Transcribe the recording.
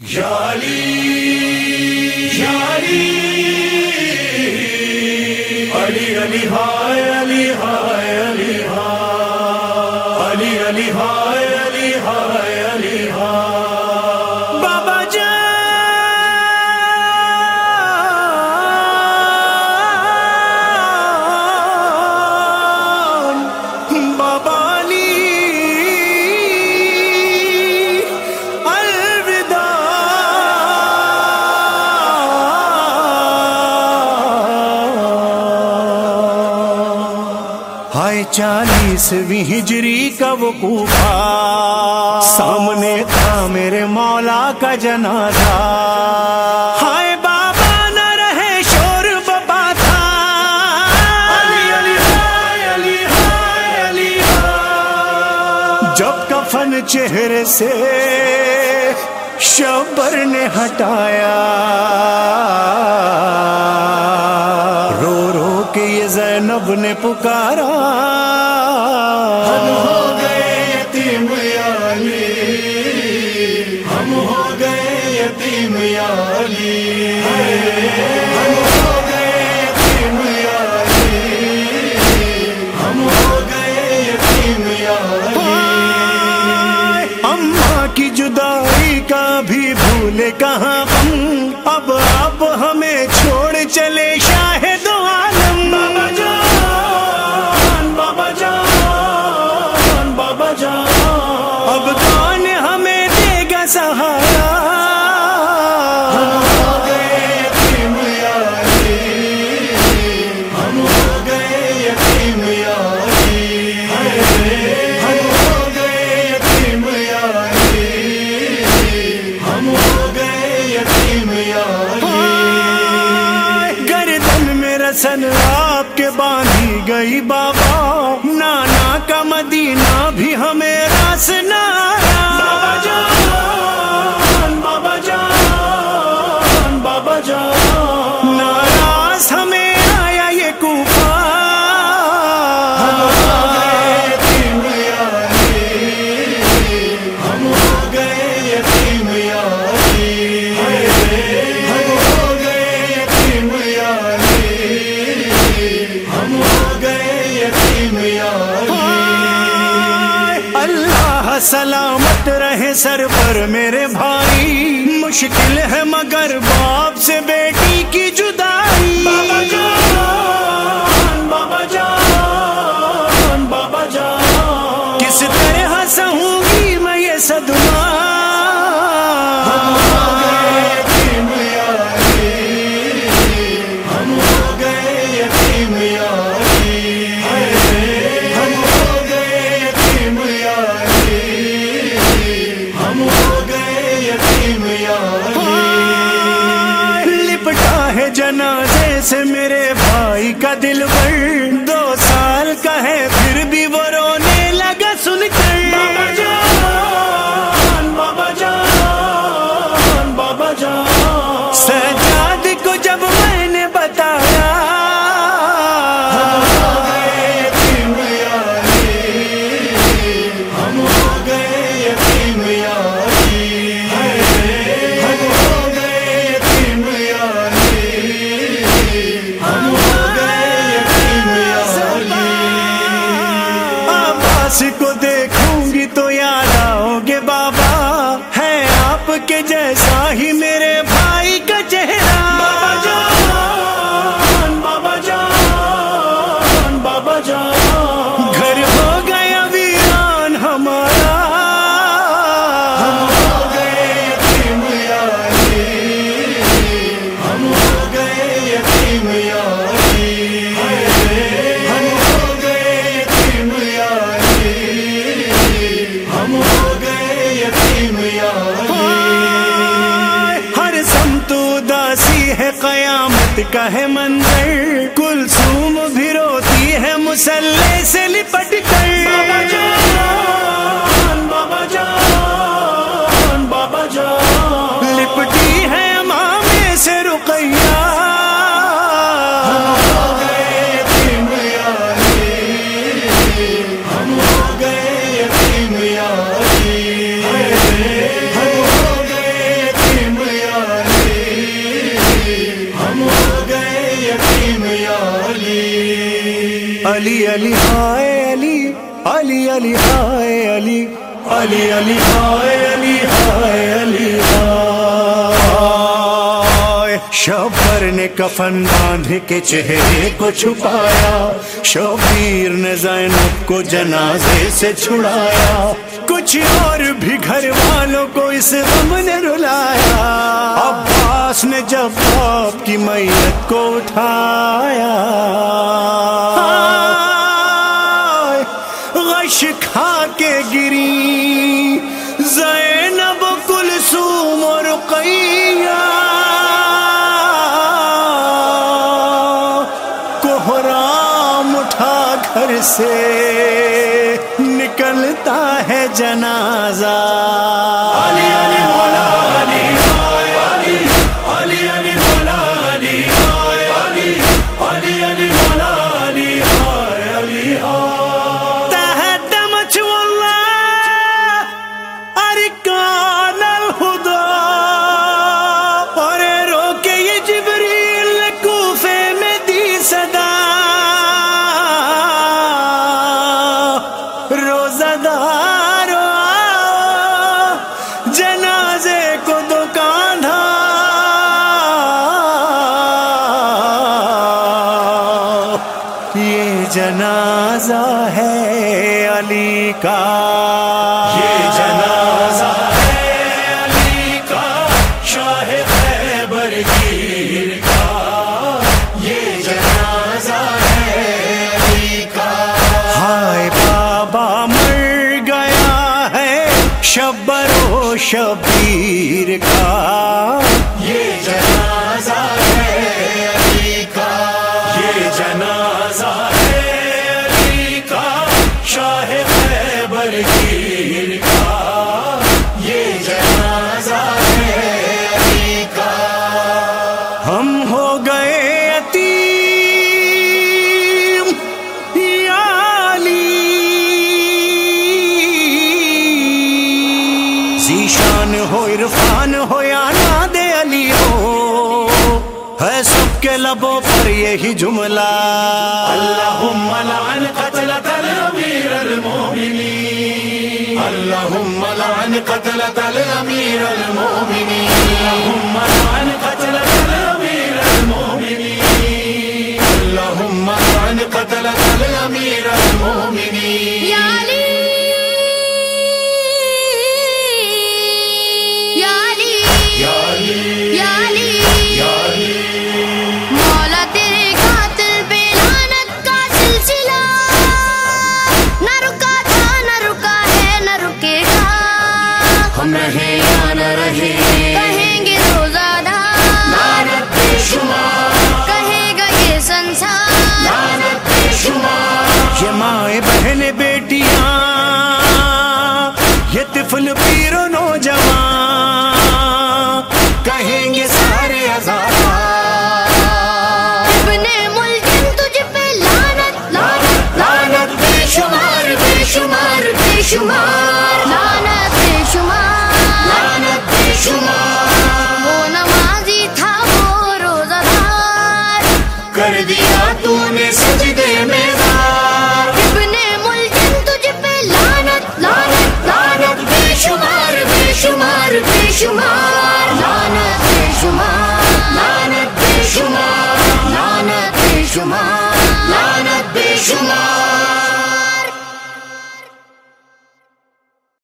یا علی علی علی ہائے۔ چالیس چالیسویں ہجری کا وقوع سامنے تھا میرے مولا کا جنازہ۔ ہائے بابا نہ رہے شور بابا تھا۔ علی علی ہائے علی ہائے علی جب کفن چہرے سے شبر نے ہٹایا۔ رب نے پکارا۔ ہم ہو گئے یتیم یا علی ہم ہو گئے یتیم یا علی ہم ہو گئے ہم ہو گئے کی جدائی کا بھی کہاں؟ سلامت رہے سر پر میرے بھائی مشکل ہے مگر باپ سے بیٹی کی جدا پر ہے قیامت کا ہے منظر کلسوم بھی روتی ہے مسلح سے لپٹ کر۔ علی علی علی ہائے علی علی علی ہائے علی علی علی ہائے علی ہائے علی ہائے شبر نے کفن باندھ کے چہرے کو چھپایا شبیر نے زینب کو جنازے سے چھڑایا۔ کچھ اور بھی گھر والوں کو اس غم نے رلایا۔ عباس نے جب باپ کی میت کو اٹھایا۔ غش کھا کے گری۔ سے جنازہ ہے علی کا۔ یہ جنازہ ہے علی کا شاہ خیبر گیر کا۔ یہ جنازہ ہے علی کا۔ ہائے بابا مر گیا ہے شبر و شبیر کا۔ شاہ خیبر گیر کا، یہ جنازہ ہے علی کا۔ ہم ہو گئے یتیم یا علی۔ ذیشان ہو، عرفان ہو، یا ناد علی ہو۔ ہے سب کے لبوں پر یہی جملہ۔ اللهم لعن قتلة الأمير المؤمنين اللهم لعن قتلة الأمير المؤمنين شمار بے شمار بے شمار۔ لعنت بے شمار۔ لعنت بے شمار۔ وہ نمازی تھا وہ روزہ دار۔ کر دیا تو نے سجدے میں ابن تجھ پہ لعنت لعنت۔ لعنت بے شمار بے شمار بے شمار۔